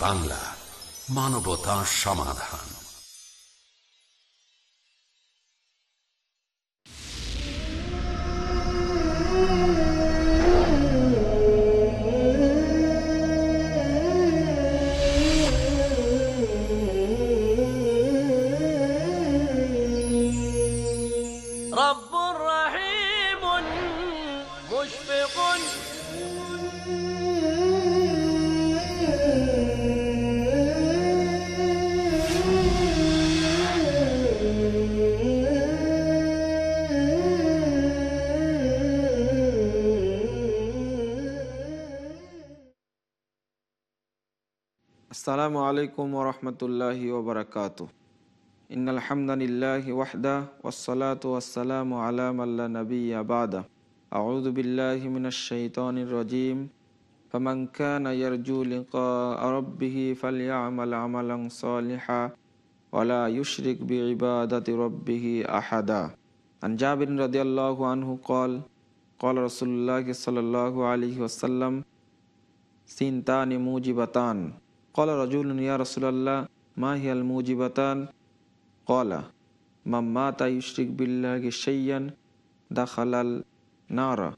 বাংলা মানবতা সমাধান। السلام عليكم ورحمة الله وبركاته. إن الحمد لله وحده والصلاة والسلام على من لا نبي بعده. أعوذ بالله من الشيطان الرجيم. فمن كان يرجو لقاء ربه فليعمل عملا صالحا ولا يشرك بعبادة ربه أحدا. عن جابر رضي الله عنه قال قال رسول الله صلى الله عليه وسلم سنتان موجبتان. কলা রজুল ইয়া রসুলাল্লাহ মা হিয়াল মুজিবাতান কলা মাম্মা তাইশরিক বিল্লাহি শাইয়ান দাখালাল নারা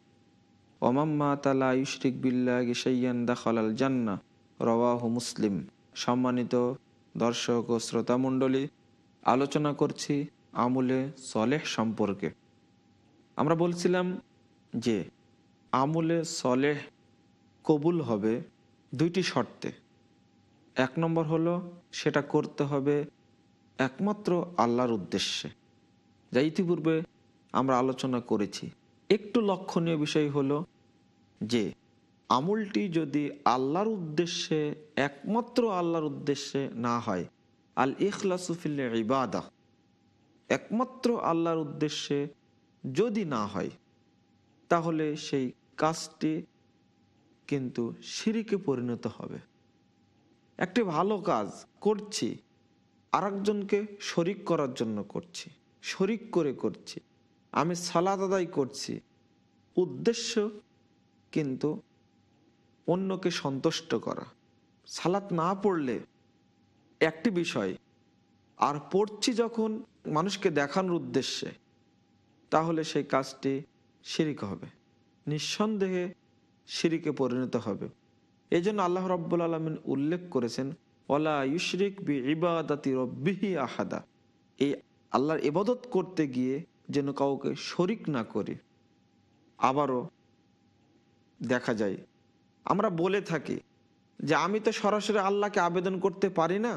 ওমাম্মা তালা ইউশরিক বিল্লাহি শাইয়ান দাখালাল জান্না রওয়াহু মুসলিম সম্মানিত দর্শক ও শ্রোতামণ্ডলী আলোচনা করছি আমুলে সলেহ সম্পর্কে। আমরা বলছিলাম যে, আমুলে সলেহ কবুল হবে দুইটি শর্তে। এক নম্বর হলো, সেটা করতে হবে একমাত্র আল্লাহর উদ্দেশ্যে। যা ইতিপূর্বে আমরা আলোচনা করেছি। একটু লক্ষণীয় বিষয় হলো যে, আমলটি যদি আল্লাহর উদ্দেশ্যে, একমাত্র আল্লাহর উদ্দেশ্যে না হয় আল ইখলাসুফিল ইবাদা, একমাত্র আল্লাহর উদ্দেশ্যে যদি না হয়, তাহলে সেই কাজটি কিন্তু সিঁড়িকে পরিণত হবে। একটি ভালো কাজ করছি, আরেকজনকে শরিক করার জন্য করছি, শরিক করে করছি, আমি সালাদ আদায় করছি। উদ্দেশ্য কিন্তু অন্যকে সন্তুষ্ট করা। সালাত না পড়লে একটি বিষয়, আর পড়ছি যখন মানুষকে দেখানোর উদ্দেশ্যে, তাহলে সেই কাজটি শিরিক হবে, নিঃসন্দেহে সিরিকে পরিণত হবে। এই জন্য আল্লাহ রব্বুল আলমিন উল্লেখ করেছেন ওলা ইউশরিক বি ইবাদাতি রব্বিহি আহাদা। এই আল্লাহর ইবাদত করতে গিয়ে যেন কাউকে শরিক না করি, আবারও দেখা যায়। আমরা বলে থাকি যে, আমি তো সরাসরি আল্লাহকে আবেদন করতে পারি না।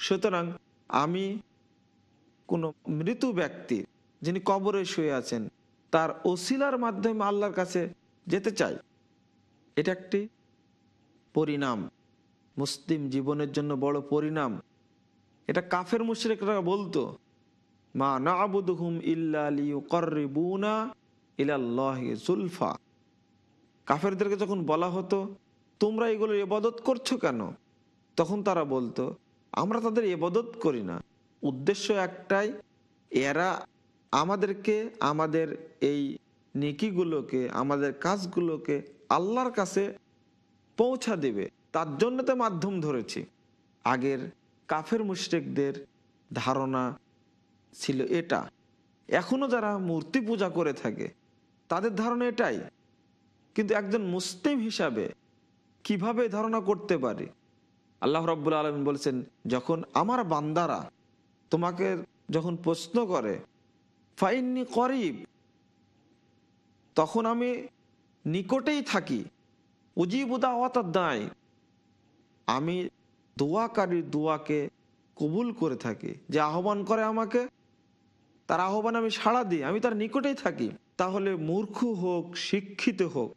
সুতরাং আমি কোনো মৃত ব্যক্তির যিনি কবরে শুয়ে আছেন, তার ওসিলার মাধ্যমে আল্লাহর কাছে যেতে চাই। এটা একটি পরিণাম। মুসলিম জীবনের জন্য বড় পরিণাম। এটা কাফের মুশরিকরা বলতো, মা নাবুদহুম ইল্লালিউকরিবুনা ইলাল্লাহি জুলফা। কাফেরদেরকে যখন বলা হতো, তোমরা এগুলো ইবাদত করছ কেন? তখন তারা বলতো, আমরা তাদের ইবাদত করি না। উদ্দেশ্য একটাই, এরা আমাদেরকে, আমাদের এই নেকিগুলোকে, আমাদের কাজগুলোকে আল্লাহর কাছে পৌঁছা দেবে, তার জন্য তো মাধ্যম ধরেছি। আগের কাফের মুশরিকদের ধারণা ছিল এটা। এখনও যারা মূর্তি পূজা করে থাকে, তাদের ধারণা এটাই। কিন্তু একজন মুসলিম হিসাবে কীভাবে ধারণা করতে পারে? আল্লাহ রব্বুল আলম বলছেন, যখন আমার বান্দারা তোমাকে যখন প্রশ্ন করে ফাইননি করিব? তখন আমি নিকটেই থাকি। উজিবুদা অতার দায় আমি দোয়াকারীর দোয়াকে কবুল করে থাকি। যে আহ্বান করে আমাকে, তার আহ্বান আমি সাড়া দিই। আমি তার নিকটেই থাকি। তাহলে মূর্খ হোক, শিক্ষিত হোক,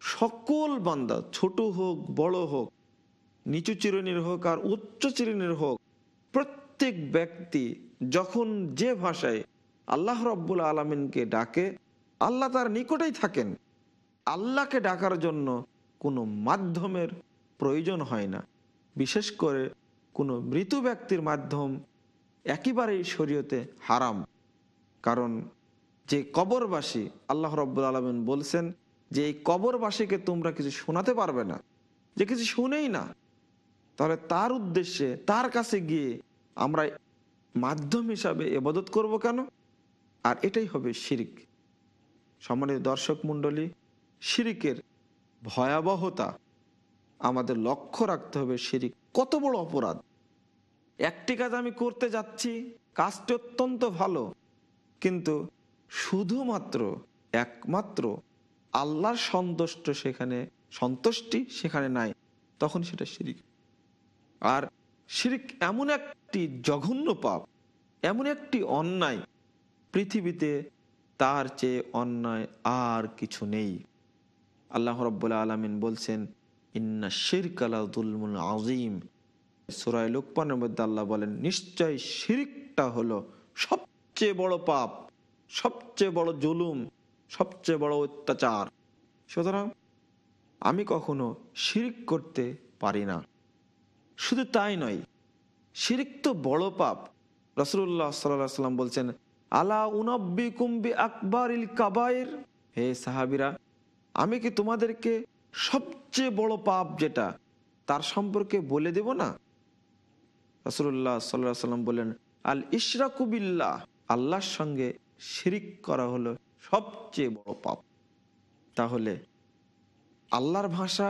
সকল বান্দা, ছোট হোক, বড় হোক, নিচু চিরণীর হোক আর উচ্চ চিরণীর হোক, প্রত্যেক ব্যক্তি যখন যে ভাষায় আল্লাহ রব্বুল আলমিনকে ডাকে, আল্লাহ তার নিকটেই থাকেন। আল্লাহকে ডাকার জন্য কোনো মাধ্যমের প্রয়োজন হয় না। বিশেষ করে কোনো মৃত ব্যক্তির মাধ্যম একেবারেই শরীয়তে হারাম। কারণ যে কবরবাসী, আল্লাহ রব্বুল আলমিন বলছেন যে এই কবরবাসীকে তোমরা কিছু শোনাতে পারবে না। যে কিছু শুনেই না। তাহলে তার উদ্দেশ্যে, তার কাছে গিয়ে আমরা মাধ্যম হিসাবে এবাদত করব কেন? আর এটাই হবে শিরিক। সম্মানিত দর্শক মণ্ডলী শিরিকের ভয়াবহতা আমাদের লক্ষ্য রাখতে হবে শিরিক। কত বড় অপরাধ। একটি কাজ আমি করতে যাচ্ছি, কাজটি অত্যন্ত ভালো, কিন্তু শুধুমাত্র, একমাত্র আল্লাহর সন্তুষ্ট সেখানে, সন্তুষ্টি সেখানে নাই, তখন সেটা শিরিক। আর শিরিক এমন একটি জঘন্য পাপ, এমন একটি অন্যায়, পৃথিবীতে তার চেয়ে অন্যায় আর কিছু নেই। আল্লাহ রব্বুল্লা আলমিন বলছেন, ইন্না শিরক আলাদুলমুল আজিম সুরায় লোকপানের মধ্যে আল্লাহ বলেন, নিশ্চয় শিরিকটা হলো সবচেয়ে বড় পাপ, সবচেয়ে বড় জুলুম, সবচেয়ে বড় অত্যাচার। সুতরাং আমি কখনো শিরিক করতে পারি না। শুধু তাই নয়, শিরিক তো বড় পাপ। রসুল্লাহ সাল্লাহ সাল্লাম বলছেন, আলা উনব্বি কুম্বি আকবর ইল কাবায়ের হে সাহাবিরা আমি কি তোমাদেরকে সবচেয়ে বড় পাপ যেটা তার সম্পর্কে বলে দেব না? রসুল্লাহ সাল্লাহ সাল্লাম বলেন আল ইশরাকুবিল্লাহ আল্লাহর সঙ্গে শিরিক করা হলো সবচেয়ে বড় পাপ। তাহলে আল্লাহর ভাষা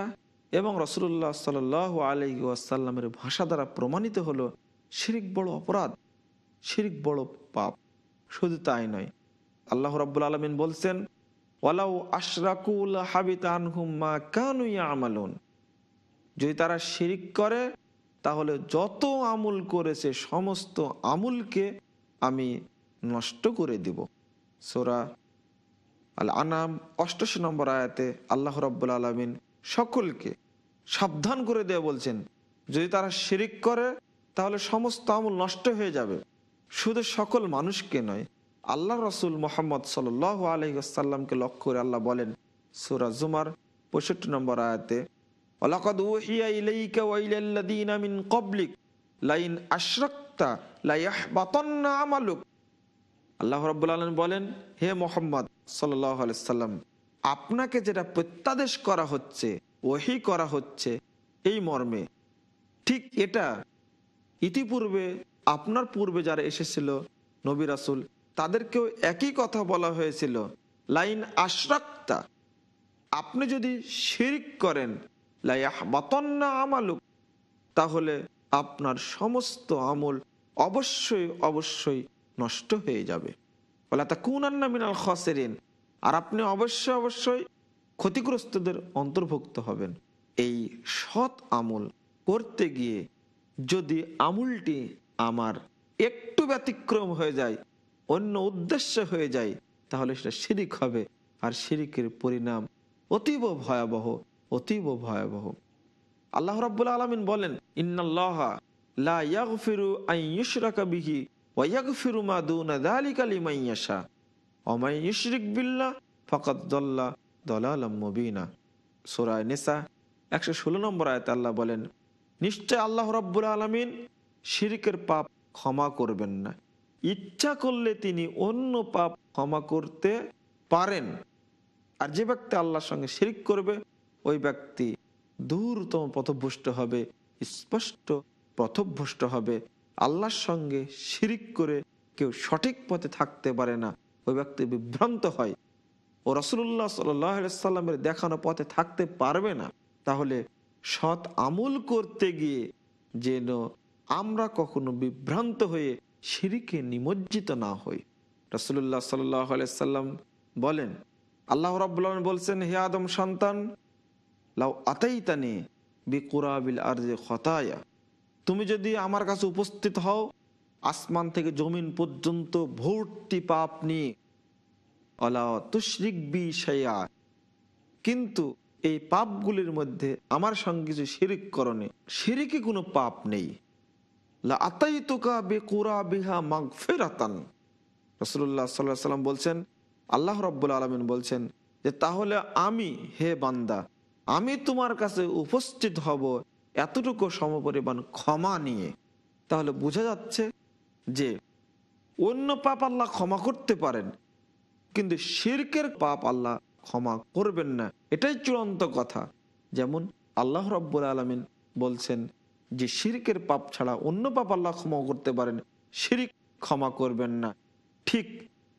এবং রসুল্লাহ সাল আলি ওয়াসাল্লামের ভাষা দ্বারা প্রমাণিত হলো শিরিক বড় অপরাধ, শিরিক বড় পাপ। শুধু তাই নয়, আল্লাহ রাব্বুল আলমিন বলছেন ওয়ালাউ আশরাকুল হাবিত আনহুম মা কানুইয়া আমালুন যদি তারা শিরিক করে, তাহলে যত আমুল করেছে, সমস্ত আমুলকে আমি নষ্ট করে দিব। সোরা আল আনাম অষ্টশি নম্বর আয়াতে আল্লাহ রব্বুল আলমিন সকলকে সাবধান করে দেয়া বলছেন, যদি তারা শিরিক করে, তাহলে সমস্ত আমল নষ্ট হয়ে যাবে। শুধু সকল মানুষকে নয় আল্লাহ রসুল মোহাম্মদ সাল আলহিসাল্লামকে লক্ষ্য করে আল্লাহ বলেন, সুরা জুমার পঁয়ষট্টি নম্বর আয়াতে লাইন আল্লাহ বলেন, হে মোহাম্মদ আপনাকে যেটা প্রত্যাদেশ করা হচ্ছে, ওহি করা হচ্ছে এই মর্মে, ঠিক এটা ইতিপূর্বে, আপনার পূর্বে যারা এসেছিল নবী রাসুল তাদেরকেও একই কথা বলা হয়েছিল, লাইন আশরাক্তা, আপনি যদি শিরিক করেন লাই লাইয়াহবাতান্না আমালুক, তাহলে আপনার সমস্ত আমল অবশ্যই অবশ্যই নষ্ট হয়ে যাবে। বলে তা কুনান্না মিনাল খসেরিন, আর আপনি অবশ্যই অবশ্যই ক্ষতিগ্রস্তদের অন্তর্ভুক্ত হবেন। এই সৎ আমল করতে গিয়ে যদি আমুলটি আমার একটু ব্যতিক্রম হয়ে যায় অন্য উদ্দেশ্য হয়ে যায়, তাহলে সেটা শিরিক হবে। আর শিরিকের পরিণাম অতীব ভয়াবহ অতীব ভয়াবহ। আল্লাহ রাব্বুল আলমিন বলেন, ইন্নাল্লাহ লা ইয়াগফিরু আন ইউশরাকা বিহি ওয়া মা দুনা যালিকা লিমান ইয়াশা। ওয়া ইউশরিক বিল্লাহ ফাকাদ দাল্লা দালালাম মুবিনা। সূরা নিসা 116 নম্বর বলেন, নিশ্চয় আল্লাহ রাব্বুল আলামিন শিরিকের পাপ ক্ষমা করবেন না। ইচ্ছা করলে তিনি অন্য পাপ ক্ষমা করতে পারেন। আর যে ব্যক্তি আল্লাহর সঙ্গে শিরিক করবে, ওই ব্যক্তি দূরতম পথভ্রষ্ট হবে, স্পষ্ট পথভ্রষ্ট হবে। আল্লাহর সঙ্গে শিরিক করে কেউ সঠিক পথে থাকতে পারে না, ওই ব্যক্তি বিভ্রান্ত হয়। ও রসুল্লাহ সাল্লামের দেখানো পথে থাকতে পারবে না, তাহলে সৎ আমল করতে গিয়ে যেন আমরা কখনো বিভ্রান্ত হয়ে সিঁড়িকে নিমজ্জিত না হই। রসুল্লাহ সাল্লাম বলেন, আল্লাহ রাবুল্লাহ বলছেন, হে আদম সন্তান, লাউ আতাইতানি বিকুরাবিল আরজে খতায়া। তুমি যদি আমার কাছে উপস্থিত হও, আসমান থেকে জমিন পর্যন্ত ভর্তি পাপ নিয়ে, অলা তুশরিক বি কিন্তু এই পাপগুলির মধ্যে আমার সঙ্গে কিছু শিরিক করণে শিরিকে কোনো পাপ নেই। রসুল্লাহ বলছেন, আল্লাহ রব্বুল আলমিন বলছেন যে, তাহলে আমি, হে বান্দা, আমি তোমার কাছে উপস্থিত হব এতটুকু সমপরিমাণ ক্ষমা নিয়ে। তাহলে বোঝা যাচ্ছে যে, অন্য পাপ আল্লাহ ক্ষমা করতে পারেন, কিন্তু শিরকের পাপ আল্লাহ ক্ষমা করবেন না। এটাই চূড়ান্ত কথা। যেমন আল্লাহ রব্বুল আলমিন বলছেন যে শিরিকের পাপ ছাড়া অন্য পাপ আল্লাহ ক্ষমা করতে পারেন, শিরিক ক্ষমা করবেন না। ঠিক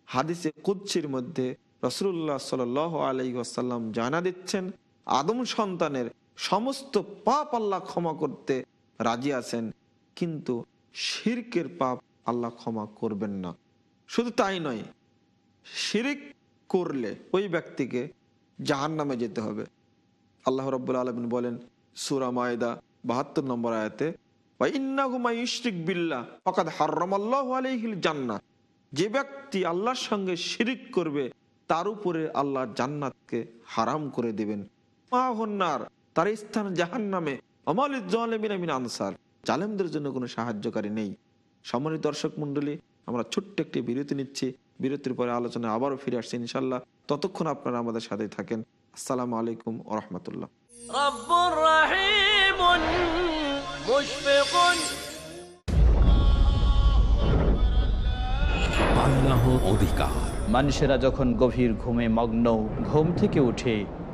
হাদিসে কুচ্ছির মধ্যে রসুল্লাহ সাল আলাই আসাল্লাম জানা দিচ্ছেন, আদম সন্তানের সমস্ত পাপ আল্লাহ ক্ষমা করতে রাজি আছেন, কিন্তু শিরকের পাপ আল্লাহ ক্ষমা করবেন না। শুধু তাই নয়, শিরিক করলে ওই ব্যক্তিকে জাহান নামে যেতে হবে। আল্লাহ রব্বুল আলমিন বলেন, সুরা মায়দা বাহাত্তর নম্বর আয়াতে জান্নাত। যে ব্যক্তি আল্লাহর সঙ্গে শিরিক করবে, তার উপরে আল্লাহ জান্নাতকে হারাম করে দেবেন। মাহন্নার তার স্থান জাহান নামে আনসার। জালেমদের জন্য কোনো সাহায্যকারী নেই। সম্মানিত দর্শক মন্ডলী আমরা ছোট্ট একটি বিরতি নিচ্ছি। বিরতির পরে আলোচনা আবারও ফিরে আসছি ইনশাল্লাহ ততক্ষণ আপনারা আমাদের সাথে থাকেন। আসসালামু আলাইকুম রহমতুল্লাহ। رب رحيم مشفق আল্লাহ অধিকার মানুষেরা যখন গভীর ঘুমে মগ্ন ঘুম থেকে উঠে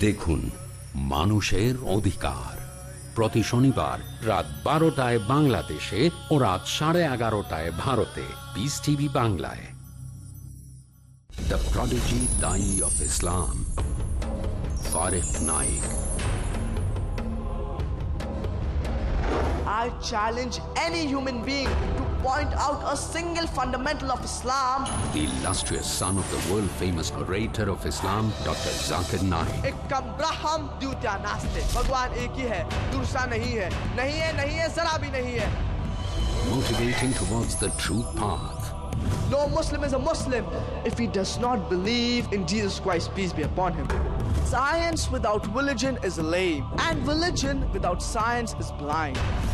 দেখুন মানুষের অধিকার। প্রতি শনিবার রাত বারোটায় বাংলাদেশে ও রাত সাড়ে এগারোটায় ভারতে। পিস টিভি বাংলায়। দ্য প্রডিজি দাই of Islam Naik I challenge any human being to point out a single fundamental of Islam. the illustrious son of the world famous orator of Islam, Dr. Zakir Naik. एक कम ब्रह्म द्वितीय नास्ते भगवान एक ही है दूसरा नहीं है नहीं है नहीं है जरा भी नहीं है motivating towards the true path. No Muslim is a Muslim if he does not believe in Jesus Christ, peace be upon him. Science without religion is lame, and religion without science is blind.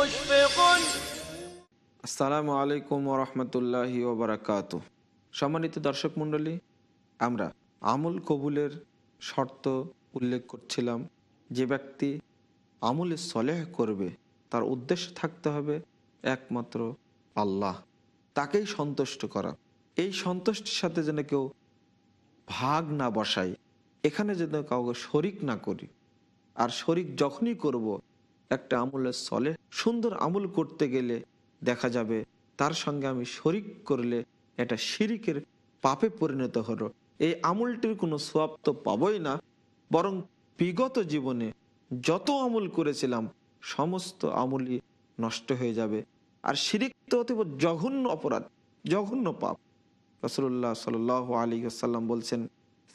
مشفق আসসালামু আলাইকুম ওরহমতুল্লাহি ওবরাকাত সম্মানিত দর্শক মণ্ডলী আমরা আমল কবুলের শর্ত উল্লেখ করছিলাম যে ব্যক্তি আমলে সলেহ করবে তার উদ্দেশ্য থাকতে হবে একমাত্র আল্লাহ তাকেই সন্তুষ্ট করা এই সন্তুষ্টির সাথে যেন কেউ ভাগ না বসাই এখানে যেন কাউকে শরিক না করি আর শরিক যখনই করব একটা আমলের সলে সুন্দর আমল করতে গেলে দেখা যাবে তার সঙ্গে আমি শরিক করলে এটা শিরিকের পাপে পরিণত হলো। এই আমলটির কোনো সোয়াব তো পাবই না, বরং বিগত জীবনে যত আমল করেছিলাম, সমস্ত আমলই নষ্ট হয়ে যাবে। আর শিরিক তো অতীব জঘন্য অপরাধ, জঘন্য পাপ। রসুল্লাহ সাল আলী আসাল্লাম বলছেন,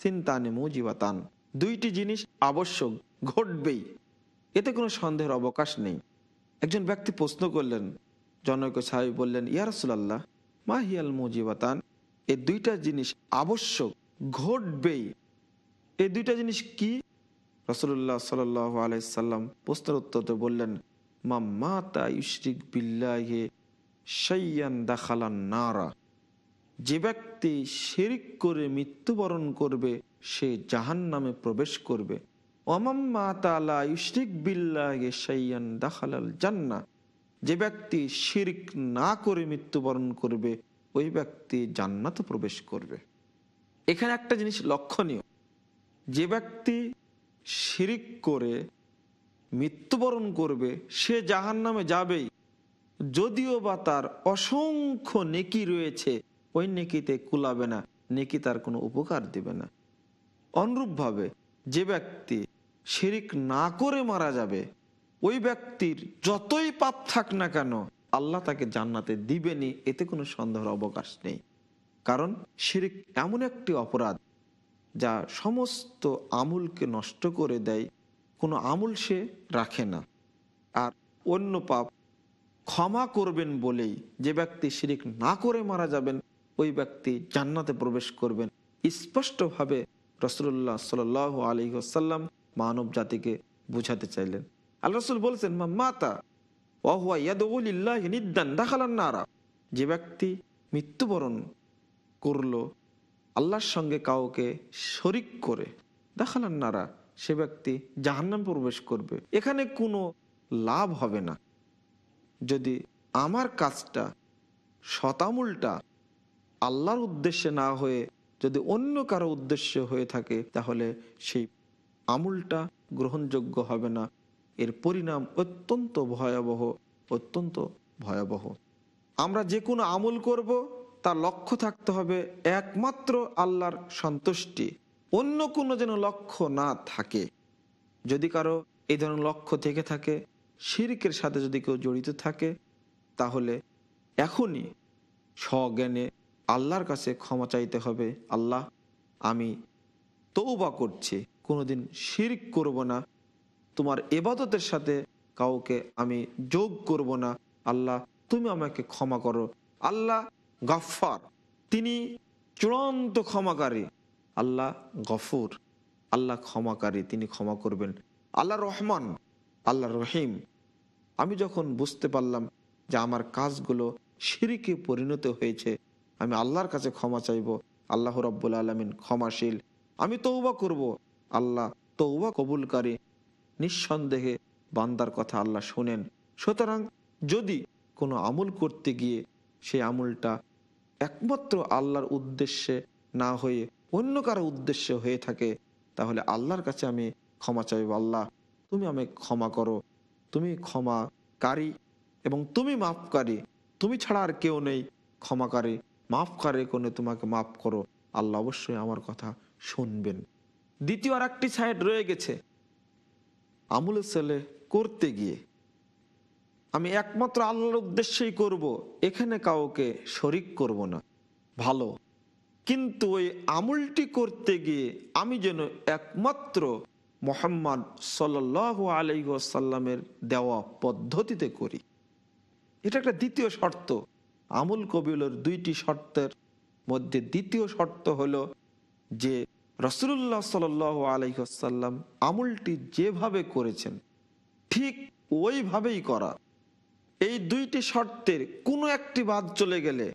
সিনতানে মুজিবাতান। দুইটি জিনিস আবশ্যক, ঘটবেই। এতে কোনো সন্দেহের অবকাশ নেই। একজন ব্যক্তি প্রশ্ন করলেন, জনক সাহেব বললেন ইয়ারসুল্লাহ মা হিয়াল মুজিবাতান? এই দুইটা জিনিস আবশ্যক, ঘটবেই। এই দুইটা জিনিস কি? রসুল্লাহ সাল আলাইসাল্লাম প্রশ্নের উত্তরতে বললেন, মা মাতা ইউশরিক বিল্লাহে সাইয়ান দাখালান নারা। যে ব্যক্তি শিরিক করে মৃত্যুবরণ করবে, সে জাহান নামে প্রবেশ করবে। জান্না যে ব্যক্তি শিরিক না করে মৃত্যুবরণ করবে, ওই ব্যক্তি জান্নাতে প্রবেশ করবে। এখানে একটা জিনিস লক্ষণীয়। যে ব্যক্তি শিরিক করে মৃত্যুবরণ করবে, সে জাহান নামে যাবেই। যদিও বা তার অসংখ্য নেকি রয়েছে, ওই নেকিতে কুলাবে না, নেকি তার কোনো উপকার দিবে না। অনুরূপভাবে যে ব্যক্তি শিরিক না করে মারা যাবে। ওই ব্যক্তির যতই পাপ থাক না কেন, আল্লাহ তাকে জান্নাতে দিবেনি এতে কোনো সন্দেহের অবকাশ নেই। কারণ শিরিক এমন একটি অপরাধ, যা সমস্ত আমুলকে নষ্ট করে দেয়, কোনো আমুল সে রাখে না। আর অন্য পাপ ক্ষমা করবেন বলেই যে ব্যক্তি শিরিক না করে মারা যাবেন, ওই ব্যক্তি জান্নাতে প্রবেশ করবেন। স্পষ্টভাবে রসুল্লাহ সাল আলী আসাল্লাম মানব জাতিকে বুঝাতে চাইলেন। আল্লাহ রসুল বলছেন মাতা যে ব্যক্তি মৃত্যুবরণ করল, আল্লাহর সঙ্গে কাউকে শরিক করে দেখালান নারা, সে ব্যক্তি জাহান্নাম প্রবেশ করবে। এখানে কোনো লাভ হবে না। যদি আমার কাজটা, শতামূলটা আল্লাহর উদ্দেশ্যে না হয়ে যদি অন্য কারও উদ্দেশ্যে হয়ে থাকে, তাহলে সেই আমুলটা গ্রহণযোগ্য হবে না। এর পরিণাম অত্যন্ত ভয়াবহ অত্যন্ত ভয়াবহ। আমরা যে কোনো আমল করব, তার লক্ষ্য থাকতে হবে একমাত্র আল্লাহর সন্তুষ্টি। অন্য কোনো যেন লক্ষ্য না থাকে। যদি কারও এই ধরনের লক্ষ্য থেকে থাকে, শিরিকের সাথে যদি কেউ জড়িত থাকে, তাহলে এখনই স্বজ্ঞানে আল্লাহর কাছে ক্ষমা চাইতে হবে, আল্লাহ, আমি তৌবা করছি। কোনোদিন শিরিক করব না। তোমার এবাদতের সাথে কাউকে আমি যোগ করব না। আল্লাহ, তুমি আমাকে ক্ষমা করো। আল্লাহ গফার তিনি চূড়ান্ত ক্ষমাকারী। আল্লাহ গফুর। আল্লাহ ক্ষমাকারী। তিনি ক্ষমা করবেন। আল্লাহ রহমান। আল্লাহ রহিম। আমি যখন বুঝতে পারলাম যে আমার কাজগুলো সিঁড়িকে পরিণত হয়েছে, আমি আল্লাহর কাছে ক্ষমা চাইব। আল্লাহ রব্বুল আলমিন ক্ষমাশীল। আমি তৌবা করব। আল্লাহ তৌবা কবুলকারী, নিঃসন্দেহে বান্দার কথা আল্লাহ শোনেন। সুতরাং যদি কোনো আমল করতে গিয়ে সেই আমলটা একমাত্র আল্লাহর উদ্দেশ্যে না হয়ে অন্য কারও উদ্দেশ্যে হয়ে থাকে, তাহলে আল্লাহর কাছে আমি ক্ষমা চাইব। আল্লাহ, তুমি আমাকে ক্ষমা করো। তুমি ক্ষমা ক্ষমাকারী এবং তুমি মাফকারী। তুমি ছাড়া আর কেউ নেই। ক্ষমাকারী, মাফকারী কোনে তোমাকে মাফ করো। আল্লাহ অবশ্যই আমার কথা শুনবেন। দ্বিতীয় আর একটি সাইড রয়ে গেছে। আমুল ছেলে করতে গিয়ে। আমি একমাত্র আল্লাহর উদ্দেশ্যেই করব, এখানে কাউকে শরিক করব না। ভালো। কিন্তু ওই আমুলটি করতে গিয়ে আমি যেন একমাত্র মোহাম্মদ সাল আলাইসাল্লামের দেওয়া পদ্ধতিতে করি। এটা একটা দ্বিতীয় শর্ত। আমুল কবিলের দুইটি শর্তের মধ্যে দ্বিতীয় শর্ত হলো যে রসুল্লাহ সাল আলাইসাল্লাম আমুলটি যেভাবে করেছেন, ঠিক ওইভাবেই করা। এই দুইটি শর্তের কোনো একটি বাদ চলে গেলে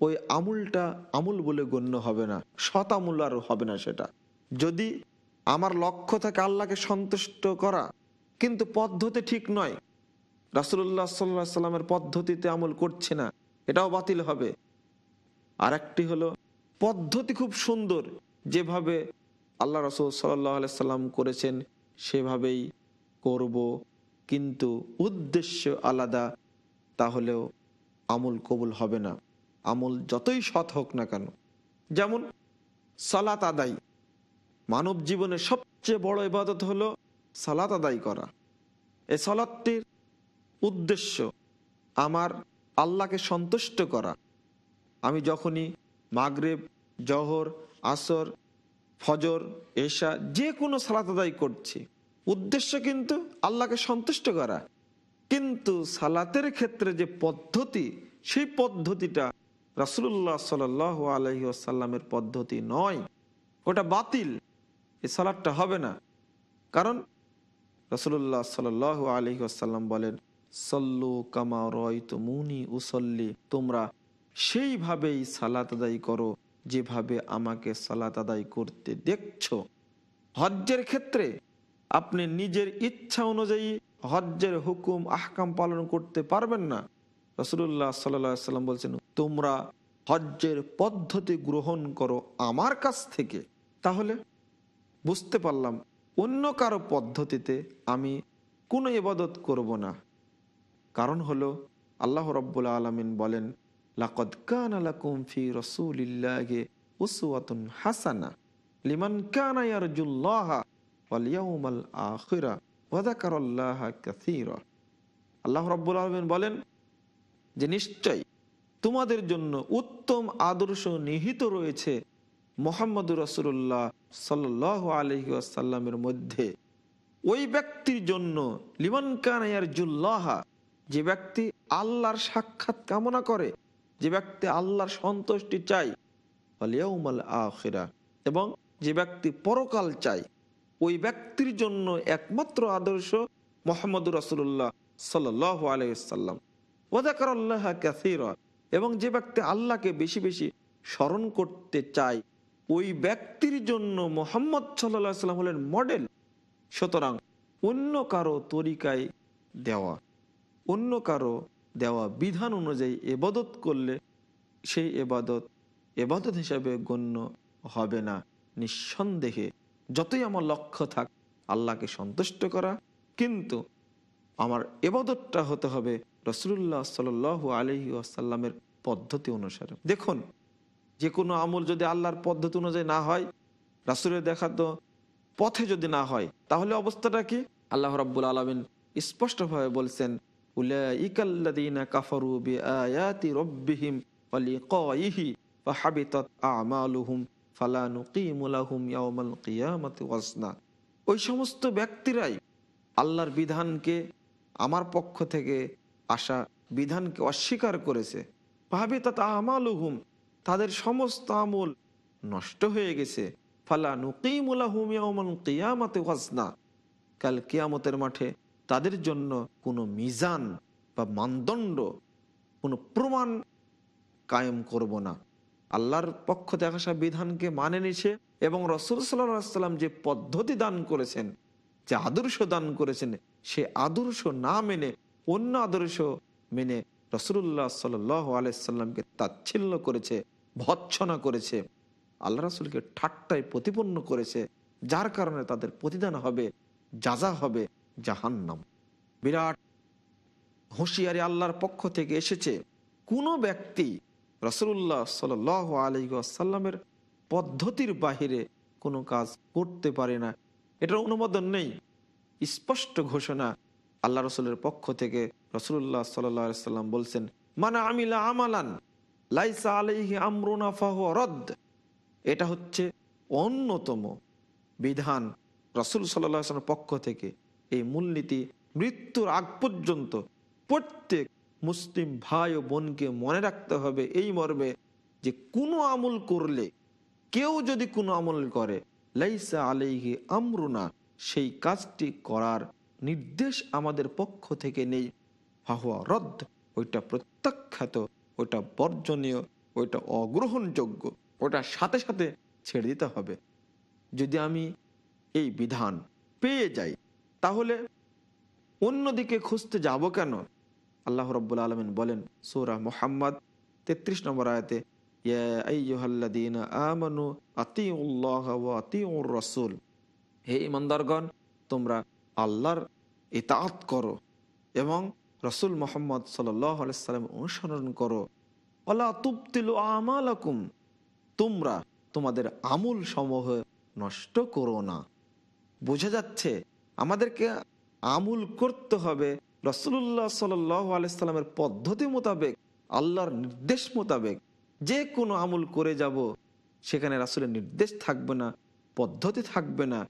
ওই আমুলটা আমুল বলে গণ্য হবে না শত আমুল আর হবে না সেটা। যদি আমার লক্ষ্য থাকে আল্লাহকে সন্তুষ্ট করা, কিন্তু পদ্ধতি ঠিক নয় রাসুল্লাহ সাল্লা সাল্লামের পদ্ধতিতে আমল করছে না, এটাও বাতিল হবে। আর একটি হলো, পদ্ধতি খুব সুন্দর যেভাবে আল্লাহ রসুল সাল্লাহ সাল্লাম করেছেন, সেভাবেই করব। কিন্তু উদ্দেশ্য আলাদা, তাহলেও আমল কবুল হবে না। আমল যতই সৎ হোক না কেন। যেমন সালাত আদায়। মানব জীবনের সবচেয়ে বড় ইবাদত হলো সালাত আদায় করা। এ সালাদটির উদ্দেশ্য আমার আল্লাহকে সন্তুষ্ট করা। আমি যখনই মাগরেব, জহর আসর, ফজর, এশা, যে কোনো সালাত আদায় করছি। উদ্দেশ্য কিন্তু আল্লাহকে সন্তুষ্ট করা। কিন্তু সালাতের ক্ষেত্রে যে পদ্ধতি, সেই পদ্ধতিটা রাসুল্লাহ সাল আলহি আসাল্লামের পদ্ধতি নয়। ওটা বাতিল। এই সালাদটা হবে না। কারণ রসুল্লাহ সাল আলহি আসাল্লাম বলেন, সল্লু কামা রয় মুনি উসল্লি। তোমরা সেইভাবেই সালাত আদায় করো। যেভাবে আমাকে সালাত আদায় করতে দেখছ, হজ্জের ক্ষেত্রে আপনি নিজের ইচ্ছা অনুযায়ী হজ্জের হুকুম, আহকাম পালন করতে পারবেন না। রসুল্লাহ সাল্লাম বলছেন, তোমরা হজ্জের পদ্ধতি গ্রহণ করো আমার কাছ থেকে। তাহলে বুঝতে পারলাম, অন্য কারও পদ্ধতিতে আমি কোনো ইবাদত করব না। কারণ হলো, আল্লাহ রব্বুল আলমিন বলেন লাকদ ফি উসওয়াতুন হাসানা লিমান কানা ইয়ারজুল্লাহ ওয়ালিয়াউমাল আখিরা ওয়াদাকারাল্লাহ কাসীরা। আল্লাহ রাব্বুল আলামিন বলেন, যে নিশ্চয় তোমাদের জন্য উত্তম আদর্শ নিহিত রয়েছে মোহাম্মদুর রসুল্লাহ সাল আলহি আসাল্লামের মধ্যে। ওই ব্যক্তির জন্য লিমান কানায়ার জুল্লাহা যে ব্যক্তি আল্লাহর সাক্ষাৎ কামনা করে যে ব্যক্তি আল্লাহর সন্তুষ্টি চাই আলিয়াউমাল আখিরা, এবং যে ব্যক্তি পরকাল চাই ওই ব্যক্তির জন্য একমাত্র আদর্শ মোহাম্মদুর রসুল্লাহ সাল আলহিসাল্লাম ওদাকার আল্লাহ ক্যাসিরা এবং যে ব্যক্তি আল্লাহকে বেশি বেশি স্মরণ করতে চায়, ওই ব্যক্তির জন্য মোহাম্মদ সাল্লাহ সাল্লাম হলেন মডেল। সুতরাং অন্য কারও তরিকায় দেওয়া, অন্য কারও দেওয়া বিধান অনুযায়ী এবাদত করলে সেই এবাদত এবাদত হিসাবে গণ্য হবে না। নিঃসন্দেহে যতই আমার লক্ষ্য থাক, আল্লাহকে সন্তুষ্ট করা, কিন্তু আমার এবাদতটা হতে হবে রসুল্লাহ সাল আলহি আসাল্লামের পদ্ধতি অনুসারে। দেখুন যে কোনো আমল যদি আল্লাহর পদ্ধতি অনুযায়ী না হয়, রাসুলের দেখাতো পথে যদি না হয়, তাহলে অবস্থাটা কি? আল্লাহ রাব্বুল আলমিন স্পষ্টভাবে বলছেন রাব্বিহিম ওয়া লিকাইহি ফাহাবিতাত আমালুহুম ফালা নুকিমু লাহুম ইয়াওমাল কিয়ামাতি ওয়াজনা ওই সমস্ত ব্যক্তিরাই আল্লাহর বিধানকে, আমার পক্ষ থেকে আসা বিধানকে অস্বীকার করেছে। ভাবিতাত আমালুহুম, তাদের সমস্ত আমল নষ্ট হয়ে গেছে। ফালা নুকিমুলাহুম কিয়ামাতি ওয়াজনা কাল কিয়ামতের মাঠে তাদের জন্য কোনো মিজান বা মানদণ্ড, কোনো প্রমাণ কায়েম করব না। আল্লাহর পক্ষ থেকে আসা বিধানকে মানে নিছে এবং রসুল সাল্লাম যে পদ্ধতি দান করেছেন, যে আদর্শ দান করেছেন, সে আদর্শ না মেনে অন্য আদর্শ মেনে রসুল্লাহ সাল আলাইসাল্লামকে তাচ্ছিল্য করেছে, ভৎসনা করেছে। আল্লাহ রাসুলকে ঠাট্টায় প্রতিপন্ন করেছে, যার কারণে তাদের প্রতিদান হবে, যাজা হবে। জাহান্নাম। বিরাট হুঁশিয়ারি আল্লাহর পক্ষ থেকে এসেছে। কোনো ব্যক্তি রসুল্লাহ সাল আলী আসাল্লামের পদ্ধতির বাহিরে কোনো কাজ করতে পারে না। এটার অনুমোদন নেই। স্পষ্ট ঘোষণা আল্লাহ রসুলের পক্ষ থেকে রসুল্লাহ সাল্লাম বলছেন মানে আমিলা আমালান, লাইসা আলাইহি আমরুনা ফাহ রদ। এটা হচ্ছে অন্যতম বিধান রসুল সাল্লামের পক্ষ থেকে। এই মূলনীতি মৃত্যুর আগ পর্যন্ত প্রত্যেক মুসলিম ভাই ও বোনকে মনে রাখতে হবে এই মর্মে যে কোনো আমল করলে, কেউ যদি কোনো আমল করে, লাইসা আলাইহি আমরুনা, সেই কাজটি করার নির্দেশ আমাদের পক্ষ থেকে নেই। হাহুয়া রদ, ওইটা প্রত্যাখ্যাত, ওইটা বর্জনীয়, ওইটা অগ্রহণযোগ্য, ওটা সাথে সাথে ছেড়ে দিতে হবে। যদি আমি এই বিধান পেয়ে যাই তাহলে অন্যদিকে খুঁজতে যাব কেন? আল্লাহ রব্বুল আলমিন বলেন, সৌরা মোহাম্মদ তেত্রিশ নম্বর আয়তে হে ইমানদারগণ তোমরা আল্লাহর ইতাত করো এবং রসুল মোহাম্মদ সাল্লাম অনুসরণ করো। আল্লাহ তুবতিল আমালাকুম, তোমরা তোমাদের আমূল সমূহ নষ্ট করো না। বোঝা যাচ্ছে আমাদেরকে আমুল করতে হবে। রসুল্লাহ সাল আলাইসাল্লামের পদ্ধতি মোতাবেক, আল্লাহর নির্দেশ মোতাবেক যে কোনো আমুল করে যাব, সেখানে রাসুলের নির্দেশ থাকবে না, পদ্ধতি থাকবে না।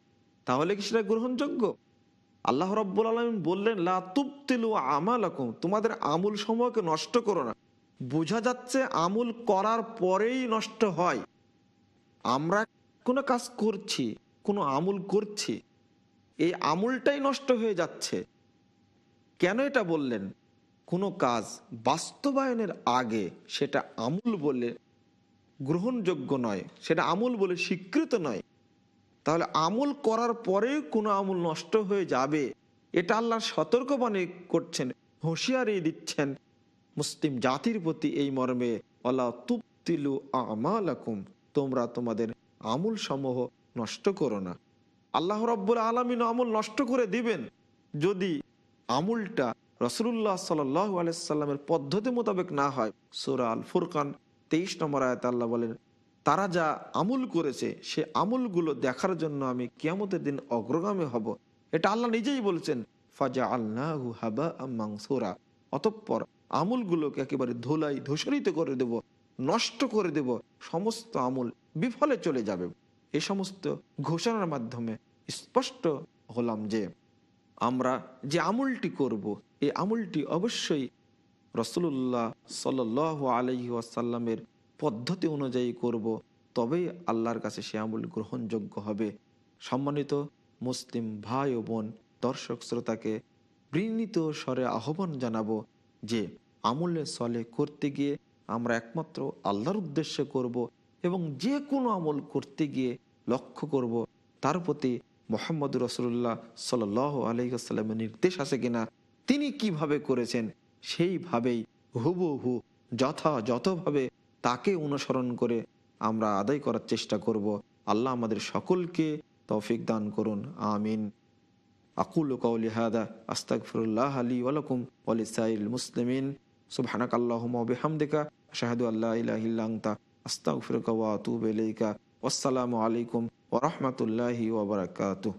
তাহলে কি সেটা গ্রহণযোগ্য? আল্লাহ রব্বুল আলমিন বললেন, লা তুবতিলু আমালাকুম তোমাদের আমুল সময়কে নষ্ট করো না। বোঝা যাচ্ছে আমুল করার পরেই নষ্ট হয়। আমরা কোনো কাজ করছি, কোনো আমুল করছি এই আমুলটাই নষ্ট হয়ে যাচ্ছে। কেন এটা বললেন? কোনো কাজ বাস্তবায়নের আগে সেটা আমুল বলে গ্রহণযোগ্য নয়, সেটা আমুল বলে স্বীকৃত নয়। তাহলে আমুল করার পরে কোনো আমুল নষ্ট হয়ে যাবে? এটা আল্লাহ সতর্কবাণী করছেন, হুঁশিয়ারি দিচ্ছেন মুসলিম জাতির প্রতি এই মর্মে আল্লাহ তুপ্তিলু আমালাকুম তোমরা তোমাদের আমুল সমূহ নষ্ট করো না। আল্লাহ রব্বুল আলমিন আমল নষ্ট করে দিবেন। যদি আমুলটা রসুল্লাহ সাল্লামের পদ্ধতি মোতাবেক না হয়, সুরা আল ফুরকান তেইশ নম্বর আয়ত আল্লাহ বলেন, তারা যা আমল করেছে, সে আমলগুলো দেখার জন্য আমি কিয়ামতের দিন অগ্রগামী হব। এটা আল্লাহ নিজেই বলছেন ফাজা আল্লাহ হাবা মাংসোরা অতঃপর আমুলগুলোকে একেবারে ধুলাই ধূসরিত করে দেব, নষ্ট করে দেব, সমস্ত আমুল বিফলে চলে যাবে। এই সমস্ত ঘোষণার মাধ্যমে স্পষ্ট হলাম যে আমরা যে আমলটি করব এই আমলটি অবশ্যই রসুল্লাহ সাল আলহি আসাল্লামের পদ্ধতি অনুযায়ী করব। তবেই আল্লাহর কাছে সে আমল গ্রহণযোগ্য হবে। সম্মানিত মুসলিম ভাই ও বোন, দর্শক শ্রোতাকে বৃণীত স্বরে আহ্বান জানাব যে আমলে সলে করতে গিয়ে আমরা একমাত্র আল্লাহর উদ্দেশ্যে করব। এবং যে কোনো আমল করতে গিয়ে লক্ষ্য করব, তার প্রতি মোহাম্মদ রসুল্লাহ সাল আলহিহাস্লামের নির্দেশ আছে কিনা, তিনি কীভাবে করেছেন, সেইভাবেই হুবহু যথাযথভাবে তাকে অনুসরণ করে আমরা আদায় করার চেষ্টা করব। আল্লাহ আমাদের সকলকে তৌফিক দান করুন, আমিন। আকুল কৌলি হাদা, আস্তাগফিরুল্লাহ আলী ওয়ালাকুম ওয়ালিসাইল মুসলিমিন। সুবহানাক আল্লাহুম্মা ওয়া বিহামদিকা, আশহাদু আল্লা ইলাহা ইল্লা আনতা। আস্তাগফিরুকা ওয়া আতুবু ইলাইকা ওয়াসসালামু আলাইকুম ওয়া রাহমাতুল্লাহি ওয়া বারাকাতুহু